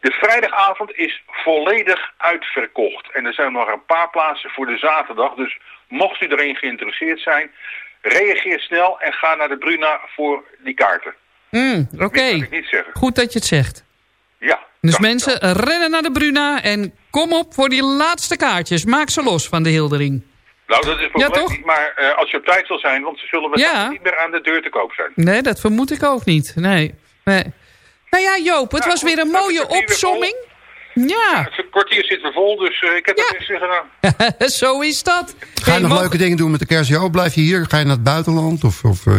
De vrijdagavond is volledig uitverkocht en er zijn nog een paar plaatsen voor de zaterdag, dus mocht u erin geïnteresseerd zijn, reageer snel en ga naar de Bruna voor die kaarten. Mm, Oké, Meer kan ik niet zeggen. goed dat je het zegt. Ja. Dus mensen, rennen naar de Bruna en kom op voor die laatste kaartjes. Maak ze los van de Hildering. Nou, dat is Ja, toch? niet, maar eh, als je op tijd wil zijn, want ze zullen Ja. niet meer aan de deur te koop zijn. Nee, dat vermoed ik ook niet. Nee. nee. Nou ja, Joop, het Nou, was goed, weer een mooie opsomming. Ja, Het kwartier zit weer vol, dus eh, ik heb Ja. er niks gedaan. zo is dat. Ga je Hey, nog leuke dingen doen met de kerst? Joop, blijf je hier? Ga je naar het buitenland? Of, of, eh,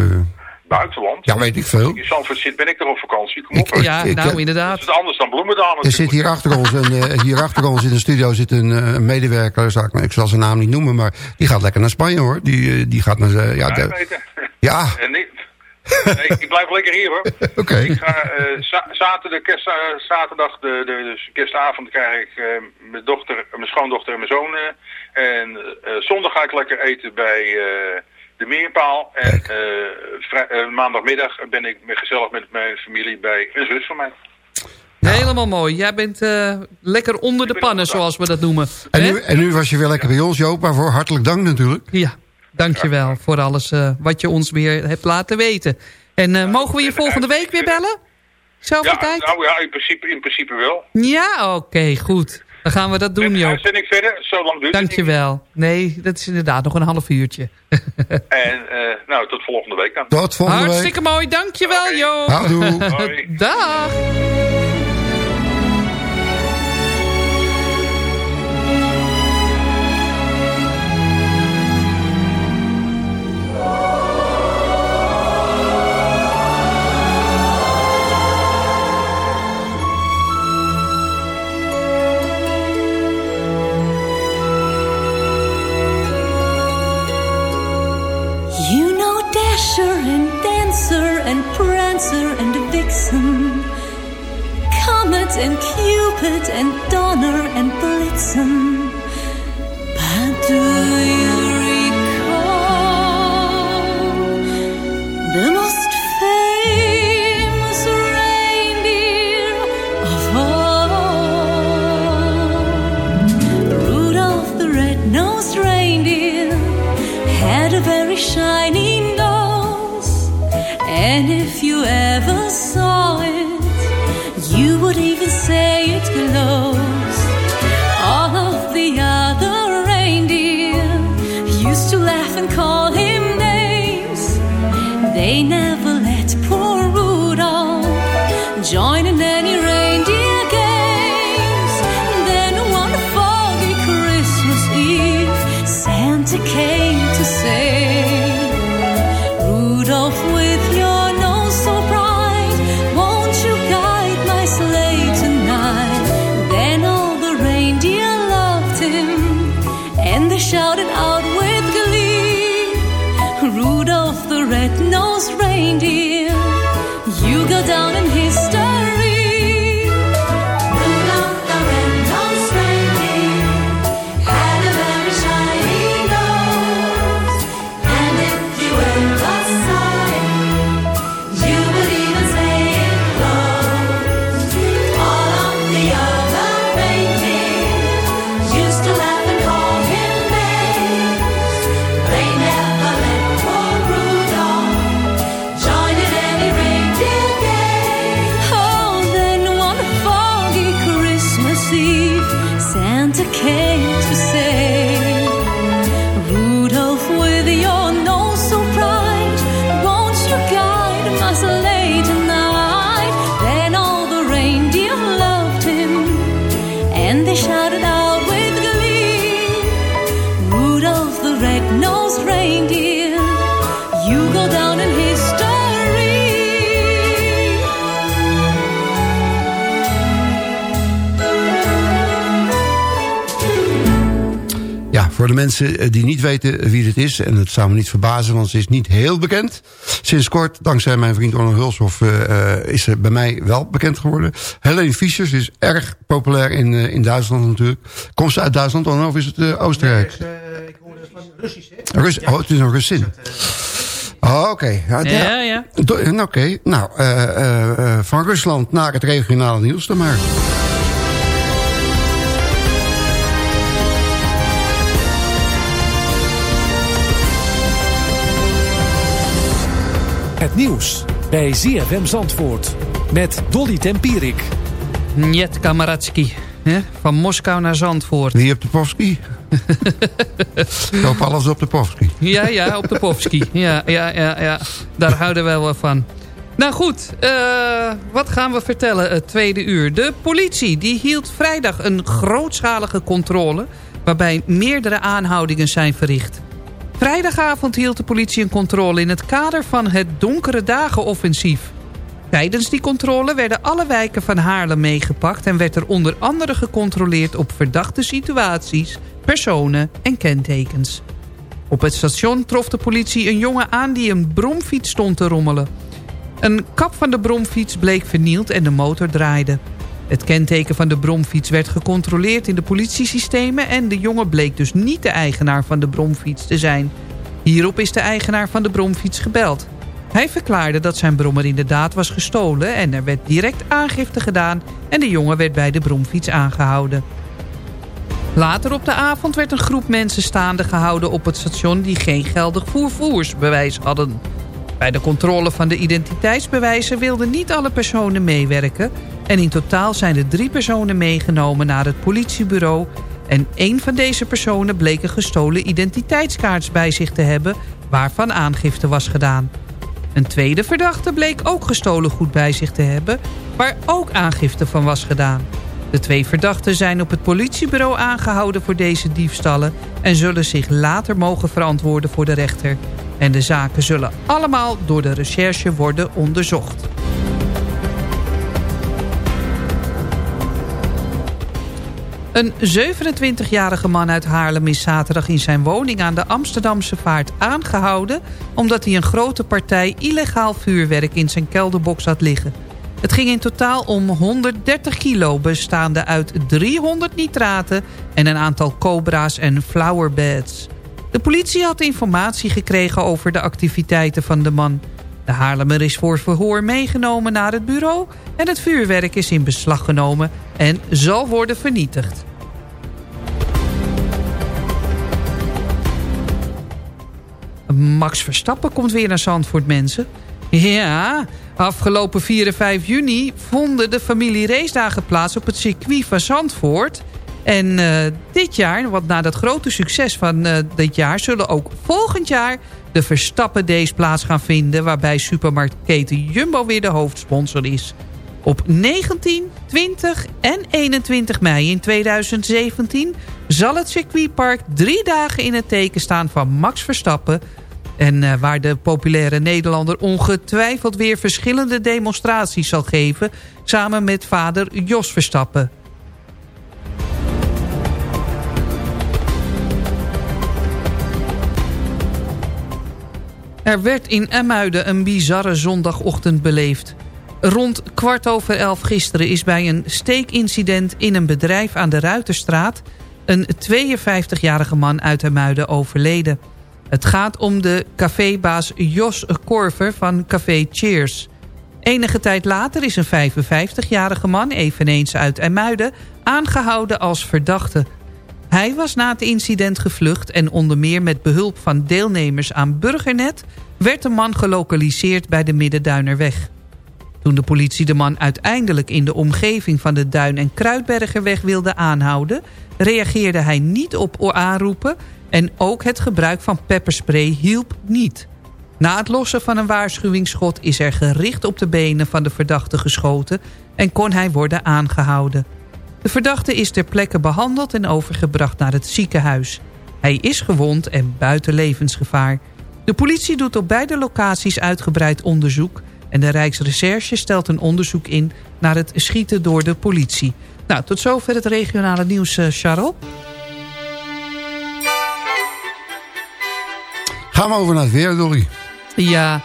Buitenland. ja, weet ik veel. In Zandvoort zit, ben ik er op vakantie. Kom op. Ik- Ja, ik- nou inderdaad. is anders dan Bloemendaal Er zit hier achter ons, een, eh, hier achter ons in de studio zit een, eh, een medewerker, zou ik, ik zal zijn naam niet noemen, maar die gaat lekker naar Spanje hoor. Die, die gaat naar, ja, Ja, de- ik weet het. ja, En niet. Nee, ik blijf lekker hier hoor. Oké. Ik ga eh, za- zaterdag, kerst, eh, zaterdag de, de, dus kerstavond krijg ik eh, mijn dochter, mijn schoondochter en mijn zoon. eh, en eh, zondag ga ik lekker eten bij eh, de Meerpaal. En maandagmiddag ben ik met- gezellig met mijn familie bij een zus van mij. Helemaal mooi. Jij bent eh, lekker onder de pannen, zoals we dat noemen. en nu, en nu was je weer lekker bij ons Joop, waarvoor hartelijk dank natuurlijk. Ja, dankjewel voor alles eh, wat je ons weer hebt laten weten. En eh, mogen we je volgende week weer bellen? Zelfde Ja, tijd? nou ja, in principe, in principe wel. Ja, oké, goed. Dan gaan we dat doen, Joop. uitzending verder, zo lang duurt het. Dankjewel. Nee, dat is inderdaad nog een half uurtje. En eh, nou, tot volgende week dan. Tot volgende Hartstikke mooi, dankjewel, Oké. Joop. week. Houdoe. Hoi. Dag. and Cupid and Donner and Blitzen. But do you recall the most famous reindeer of all? Rudolph the red-nosed reindeer had a very shiny down in history. Voor de mensen eh, die niet weten wie dit is... en het zou me niet verbazen, want ze is niet heel bekend. Sinds kort, dankzij mijn vriend Onno Hulshoff... eh, eh, is ze bij mij wel bekend geworden. Helene Fischer ze is erg populair in, eh, in Duitsland natuurlijk. Komt ze uit Duitsland, of is het eh, Oostenrijk? ik hoorde van Russisch, hè? Rus oh, het is een Russin. Oh, Oké, ja, Ja, eh, Oké, nou, eh, eh, eh, van Rusland naar het regionale nieuws dan maar. Het nieuws bij ZFM Zandvoort met Dolly Tempierik. Njet Kamaratski. hè, Van Moskou naar Zandvoort. Wie op de Povski? Koop alles op de Povski. Ja, ja, op de Povski. Ja, ja, ja, ja. Daar houden wij wel van. Nou goed, eh, wat gaan we vertellen het tweede uur? De politie die hield vrijdag een grootschalige controle... waarbij meerdere aanhoudingen zijn verricht. Vrijdagavond hield de politie een controle in het kader van het Donkere Dagen-offensief. Tijdens die controle werden alle wijken van Haarlem meegepakt... en werd er onder andere gecontroleerd op verdachte situaties, personen en kentekens. Op het station trof de politie een jongen aan die een bromfiets stond te rommelen. Een kap van de bromfiets bleek vernield en de motor draaide. Het kenteken van de bromfiets werd gecontroleerd in de politiesystemen... en de jongen bleek dus niet de eigenaar van de bromfiets te zijn. Hierop is de eigenaar van de bromfiets gebeld. Hij verklaarde dat zijn brommer inderdaad was gestolen... en er werd direct aangifte gedaan... en de jongen werd bij de bromfiets aangehouden. Later op de avond werd een groep mensen staande gehouden op het station... die geen geldig voervoersbewijs hadden. Bij de controle van de identiteitsbewijzen wilden niet alle personen meewerken... en in totaal zijn er drie personen meegenomen naar het politiebureau... en één van deze personen bleek een gestolen identiteitskaart bij zich te hebben... waarvan aangifte was gedaan. Een tweede verdachte bleek ook gestolen goed bij zich te hebben... waar ook aangifte van was gedaan. De twee verdachten zijn op het politiebureau aangehouden voor deze diefstallen... en zullen zich later mogen verantwoorden voor de rechter. En de zaken zullen allemaal door de recherche worden onderzocht. Een 27-jarige man uit Haarlem is zaterdag in zijn woning aan de Amsterdamse Vaart aangehouden... omdat hij een grote partij illegaal vuurwerk in zijn kelderbox had liggen. Het ging in totaal om 130 kilo, bestaande uit 300 nitraten... en een aantal cobra's en flowerbeds. De politie had informatie gekregen over de activiteiten van de man. De Haarlemmer is voor verhoor meegenomen naar het bureau... en het vuurwerk is in beslag genomen en zal worden vernietigd. Max Verstappen komt weer naar Zandvoort, mensen. Ja, afgelopen 4 en 5 juni vonden de familie racedagen plaats op het circuit van Zandvoort. En eh, dit jaar, want na dat grote succes van eh, dit jaar... zullen ook volgend jaar de Verstappen Days plaats gaan vinden... waarbij supermarktketen Jumbo weer de hoofdsponsor is. Op 19, 20 en 21 mei in 2017 zal het circuitpark drie dagen in het teken staan van Max Verstappen. En eh, waar de populaire Nederlander ongetwijfeld weer verschillende demonstraties zal geven... samen met vader Jos Verstappen. Er werd in Emmuiden een bizarre zondagochtend beleefd. Rond kwart over elf gisteren is bij een steekincident in een bedrijf aan de Ruiterstraat... een 52-jarige man uit Emmuiden overleden. Het gaat om de cafébaas Jos Korver van Café Cheers. Enige tijd later is een 55-jarige man, eveneens uit Emmuiden... aangehouden als verdachte. Hij was na het incident gevlucht en onder meer met behulp van deelnemers aan Burgernet... werd de man gelokaliseerd bij de Middenduinerweg. Toen de politie de man uiteindelijk in de omgeving van de Duin- en Kruidbergerweg wilde aanhouden... reageerde hij niet op aanroepen en ook het gebruik van pepperspray hielp niet. Na het lossen van een waarschuwingsschot is er gericht op de benen van de verdachte geschoten... en kon hij worden aangehouden. De verdachte is ter plekke behandeld en overgebracht naar het ziekenhuis. Hij is gewond en buiten levensgevaar. De politie doet op beide locaties uitgebreid onderzoek... en de Rijksrecherche stelt een onderzoek in naar het schieten door de politie. Nou, tot zover het regionale nieuws, eh, Charles. Gaan we over naar het weer, Dolly. Ja,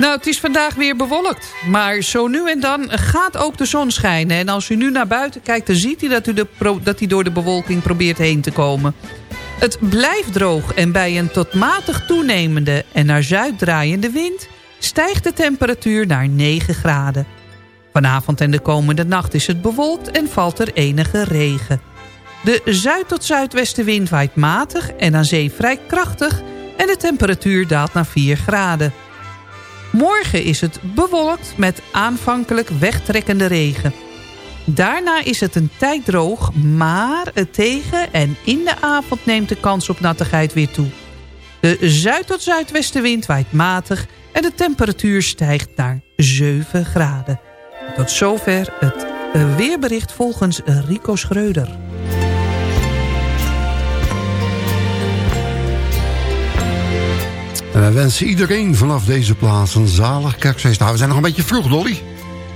nou het is vandaag weer bewolkt. Maar zo nu en dan gaat ook de zon schijnen. En als u nu naar buiten kijkt, dan ziet u dat, u dat hij door de bewolking probeert heen te komen. Het blijft droog en bij een tot matig toenemende en naar zuid draaiende wind... stijgt de temperatuur naar 9 graden. Vanavond en de komende nacht is het bewolkt en valt er enige regen. De zuid- tot zuidwestenwind waait matig en aan zee vrij krachtig... en de temperatuur daalt naar 4 graden. Morgen is het bewolkt met aanvankelijk wegtrekkende regen. Daarna is het een tijd droog, maar het tegen en in de avond neemt de kans op nattigheid weer toe. De zuid- tot zuidwestenwind waait matig en de temperatuur stijgt naar 7 graden. Tot zover het eh, weerbericht volgens Rico Schreuder. En wij wensen iedereen vanaf deze plaats een zalig kerstfeest. Nou, we zijn nog een beetje vroeg, Dolly.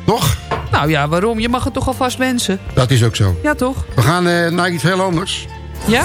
Toch? Nou ja, waarom? Je mag het toch alvast wensen? Dat is ook zo. Ja, toch? We gaan eh, naar iets heel anders. Ja?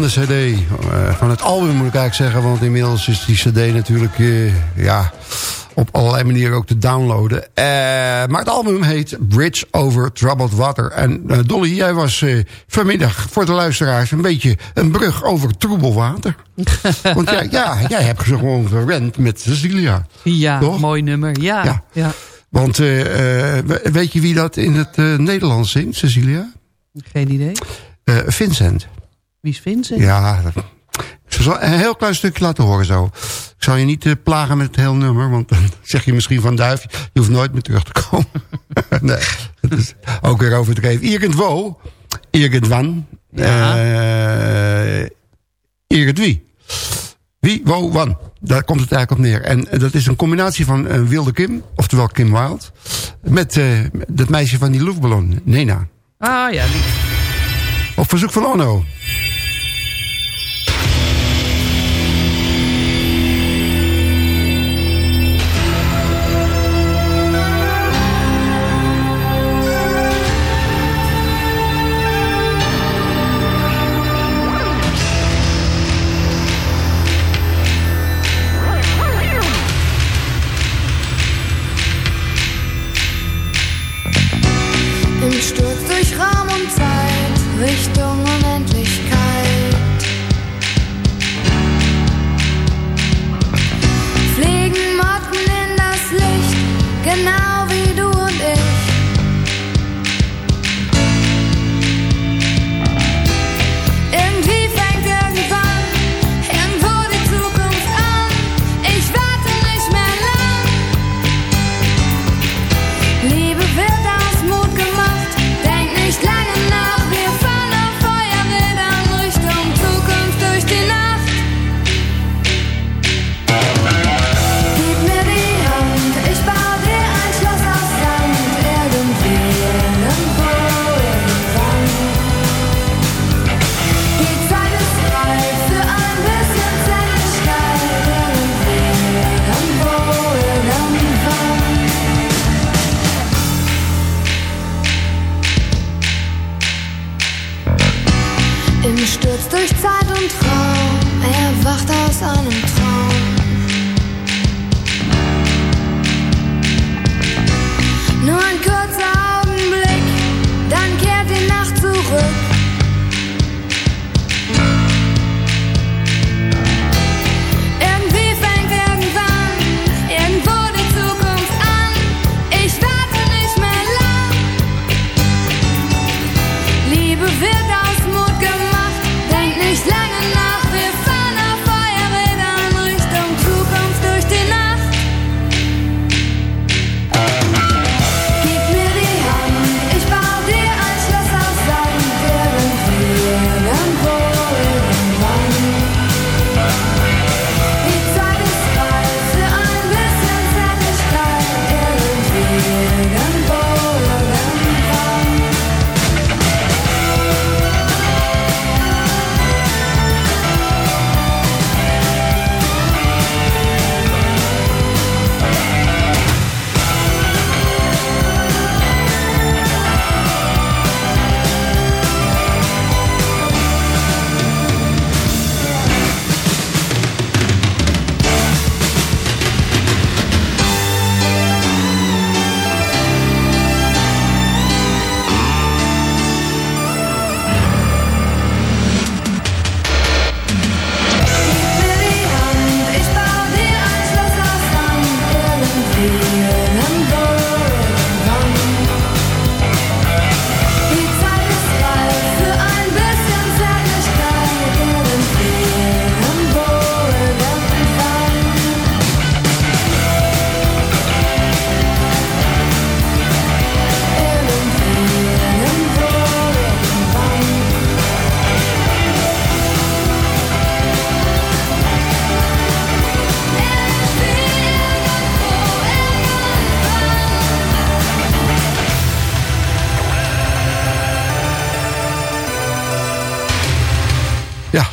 De cd. eh, van het album moet ik eigenlijk zeggen. Want inmiddels is die cd natuurlijk eh, ja, op allerlei manieren ook te downloaden. Eh, maar het album heet Bridge Over Troubled Water. En Dolly, jij was vanmiddag voor de luisteraars... een beetje een brug over troebel water. want ja, ja, jij hebt ze gewoon verwend met Cecilia. Ja, Toch? mooi nummer. Ja, Ja. ja. Want weet je wie dat in het Nederlands zingt, Cecilia? Geen idee. Vincent. Wie is Vincent? Ja, dat- ik zal een heel klein stukje laten horen zo. Ik zal je niet eh, plagen met het hele nummer, want dan zeg je misschien van Duif, je hoeft nooit meer terug te komen. nee, dat is ook weer overdreven. Irgendwo, irgendwann, Ja. eh irgendwie. Wie, wo, wan. Daar komt het eigenlijk op neer. En eh, dat is een combinatie van Wilde Kim, oftewel Kim Wilde, met eh, dat meisje van die luchtballon, Nena. Ah ja, die, Op verzoek van Onno.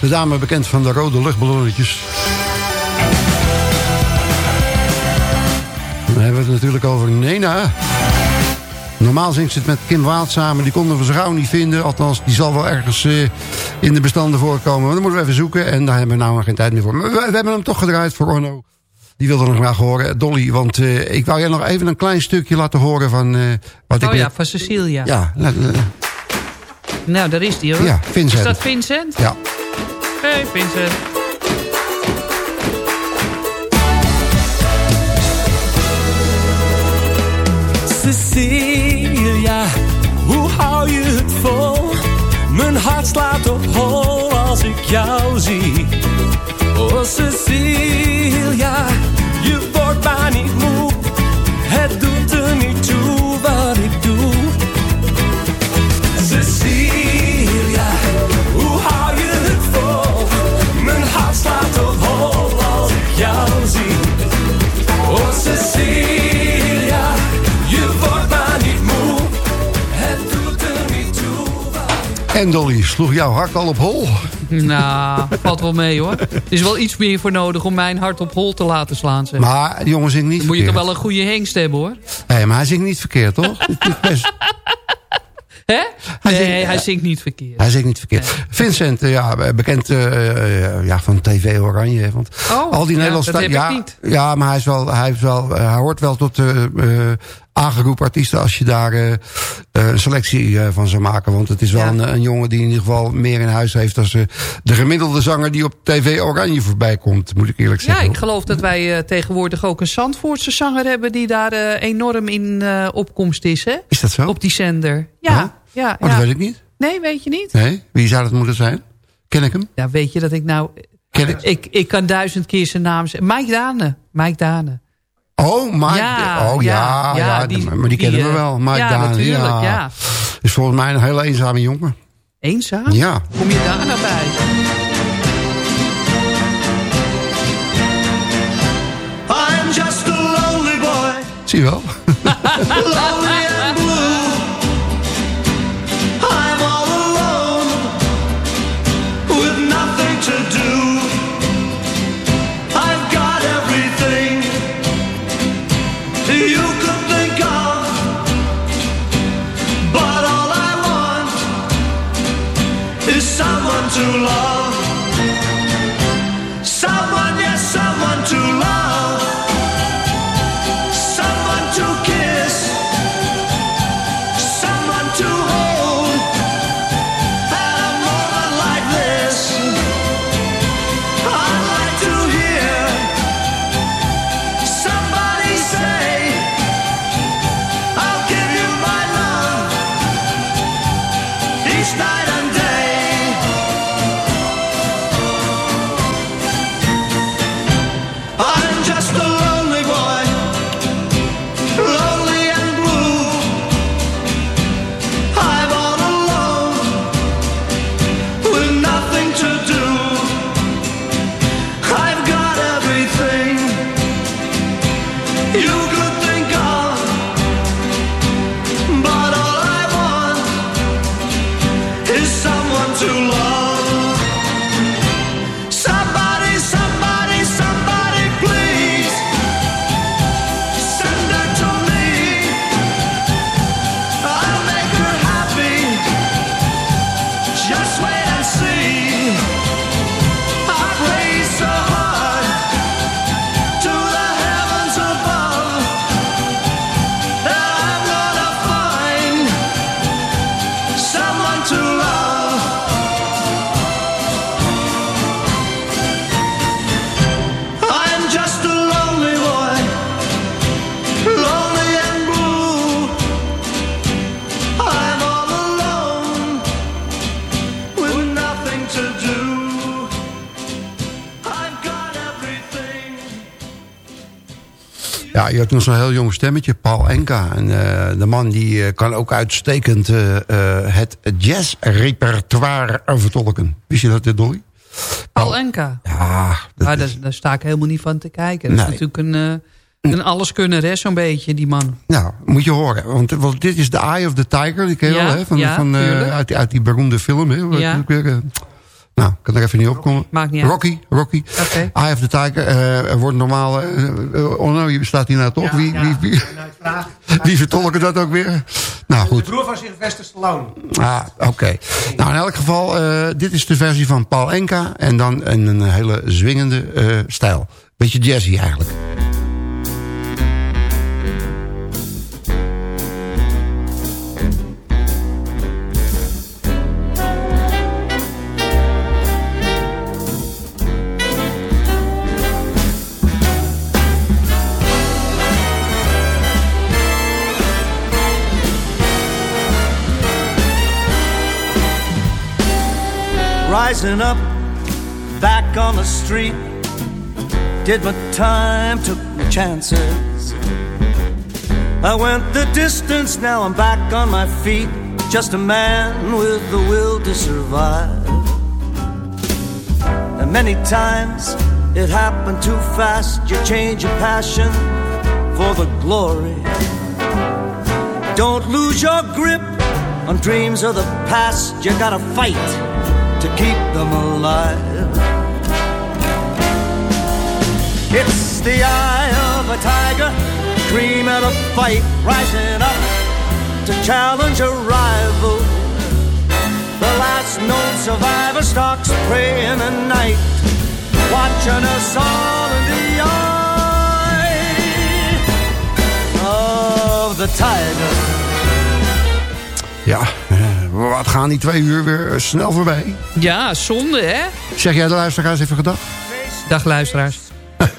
De dame bekend van de rode luchtballonnetjes. Dan hebben we het natuurlijk over Nena. Normaal zingt ze het met Kim Waad samen. Die konden we zo gauw niet vinden. Althans, die zal wel ergens eh, in de bestanden voorkomen. Maar dan moeten we even zoeken en daar hebben we nou nog geen tijd meer voor. Maar we, we hebben hem toch gedraaid voor Orno. Die wilde nog graag horen. Dolly, want eh, ik wou jij nog even een klein stukje laten horen van... eh, wat ik Oh ja, net- van Cecilia. Ja, Nou, daar is die hoor. Ja, Vincent. Is dat Vincent? ja. Hey Vincent. Cecilia, hoe hou je het vol? Mijn hart slaat op hol als ik jou zie. Oh Cecilia, je wordt maar niet moe. Het doet er niet toe wat ik En Dolly, sloeg jouw hart al op hol? Nou, valt wel mee hoor. Er is wel iets meer voor nodig om mijn hart op hol te laten slaan. Zeg. Maar die jongen zingt niet Dan moet je toch wel een goede hengst hebben hoor. Nee, maar hij zingt niet verkeerd, toch? Best- Hè? Hij nee, zingt- hij zingt niet verkeerd. Hij zingt niet verkeerd. Vincent, eh, ja, bekend eh, eh, ja, van TV Oranje. Want Oh, al die ja, Nederlandse ja, ik niet. Ja, maar hij, is wel, hij, is wel, hij hoort wel tot de aangeroepen artiesten... als je daar eh, eh, een selectie eh, van zou maken. Want het is wel Ja. een, een jongen die in ieder geval meer in huis heeft... dan eh, de gemiddelde zanger die op TV Oranje voorbij komt. Moet ik eerlijk Ja, zeggen. ik geloof dat wij eh, tegenwoordig ook een Zandvoortse zanger hebben... die daar eh, enorm in eh, opkomst is, hè? Is dat zo? Op die zender. Ja, ja, Oh, ja. dat weet ik niet. Nee, weet je niet? Nee, wie zou dat moeten zijn? Ken ik hem? Ja, weet je dat ik nou... Ken ik? Ik, ik kan duizend keer zijn naam zeggen. Mike Dane. Mike Dane. Oh, Mike. Ja, oh ja, ja, ja, ja, die- maar die, die, kennen we eh, wel. Mike ja, natuurlijk, ja. Is volgens mij een hele eenzame jongen. Eenzaam? Ja. Kom je daar nou bij? I'm just a lonely boy, Zie je wel? lonely Hebt nog zo'n heel jong stemmetje, Paul Enka. En eh, de man die eh, kan ook uitstekend eh, het jazzrepertoire vertolken. Wist je dat, Dolly? Paul Enka. Ja, Maar daar, daar sta ik helemaal niet van te kijken. Dat Nee. is natuurlijk een, een alleskunner, zo'n beetje, die man. Nou, moet je horen. Want, want dit is The Eye of the Tiger. Die ken je Ja, hè? Van, ja, van, uit, die- uit die beroemde film. Hè? Ja. Nou, ik kan er even niet opkomen. Maakt niet uit. Rocky, Rocky. Eye of the Tiger. eh, er wordt normaal... eh, eh, oh, nou, je staat hier nou toch? wie, wie, wie, wie vertolken dat ook weer? Nou goed. De broer van Sylvester Stallone. Ah, oké. Nou, in elk geval, eh, dit is de versie van Paul Enka. En dan in een hele zwingende eh, stijl. Beetje jazzy eigenlijk. Rising up, back on the street. Did my time, took my chances. I went the distance, now I'm back on my feet. Just a man with the will to survive. And many times it happened too fast. You change your passion for the glory. Don't lose your grip on dreams of the past. You gotta fight to keep them alive. It's the eye of a tiger, dream of a fight, rising up to challenge a rival. The last known survivor stalks prey in the night, watching us all in the eye of the tiger. Eh, wat gaan die twee uur weer eh, snel voorbij. Ja, zonde hè? Zeg jij de luisteraars even gedag? Dag luisteraars.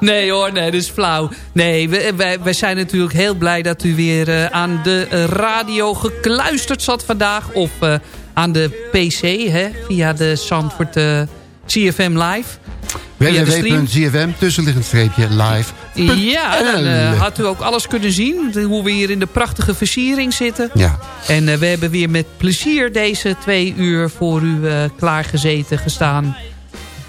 nee hoor, nee, dat is flauw. Nee, we- wij, wij zijn natuurlijk heel blij dat u weer eh, aan de eh, radio gekluisterd zat vandaag. Of eh, aan de PC, hè, via de Zandvoort eh, CFM Live. Www.zfm, tussenliggend streepje, live. Ja, dan eh, had u ook alles kunnen zien. Hoe we hier in de prachtige versiering zitten. Ja. En eh, we hebben weer met plezier deze twee uur voor u eh, klaargezeten, gestaan,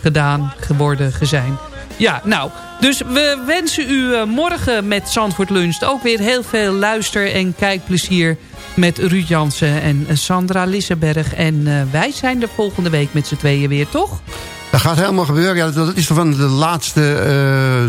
gedaan, geworden, gezijn. Ja, nou, dus we wensen u morgen met Zandvoort Lunch ook weer heel veel luister- en kijkplezier met Ruud Jansen en Sandra Lissenberg. En wij zijn er volgende week met z'n tweeën weer, toch? Dat gaat helemaal gebeuren. Ja, dat, is van de laatste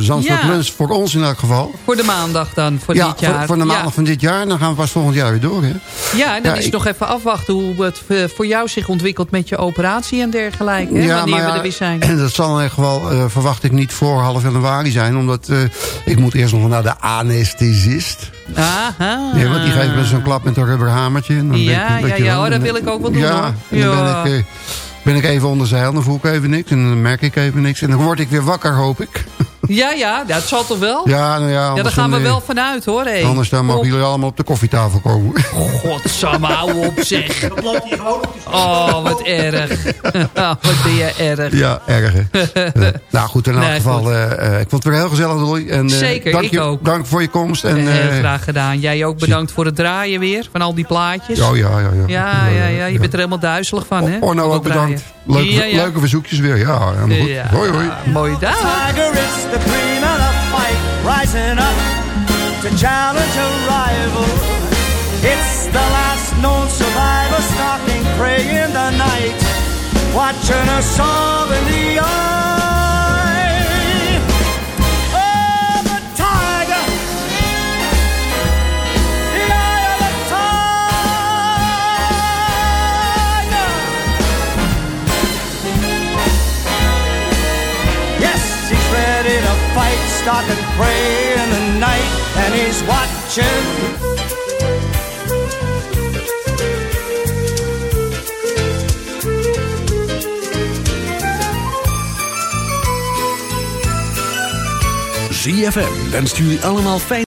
Zandvoort Ja. Lunch voor ons in elk geval. Voor de maandag dan, voor ja, dit jaar. Voor, voor de maandag ja. van dit jaar. En dan gaan we pas volgend jaar weer door. Hè? Ja, en dan is ik- nog even afwachten hoe het eh, voor jou zich ontwikkelt met je operatie en dergelijke. Hè, wanneer we er weer zijn. En dat zal in ieder geval, eh, verwacht ik, niet voor half januari zijn. Omdat ik moet eerst nog naar de anesthesist. Aha. Ja, want die geeft me zo'n klap met een rubberhamertje. En dan Ja, ik- ja, ja, oh, dat wil ik ook wel doen, ja, dan ben ik, ben ik even onder zeil, dan voel ik even niks. En dan merk ik even niks. En dan word ik weer wakker, hoop ik. Ja, ja, dat zal toch wel? Ja, nou ja, Ja, daar gaan we dan, eh, wel vanuit hoor. Hey. Anders dan mogen jullie allemaal op de koffietafel komen. Godsamme, hou op zeg. Oh, wat erg. Oh, wat ben je erg. Ja, erg hè. Nou goed, in elk Nee, geval, eh, eh, ik vond het weer heel gezellig, Dolly. En, eh, Zeker, dank ik je, ook. Dank voor je komst. En, Heel eh, graag gedaan. Jij ook bedankt voor het draaien weer van al die plaatjes. Ja, ja, ja. ja. Ja, ja, ja. Je bent er helemaal duizelig van, hè? Orno ook bedankt. Leuke, Ja, ja. leuke verzoekjes weer. Ja, goed. Ja, Hoi, hoi. Mooie dag. The cream of the fight, rising up to challenge a rival. It's the last known survivor stalking prey in the night, watching us all in the eye. And prey in the night, and he's watching. ZFM wenst jullie allemaal fijn.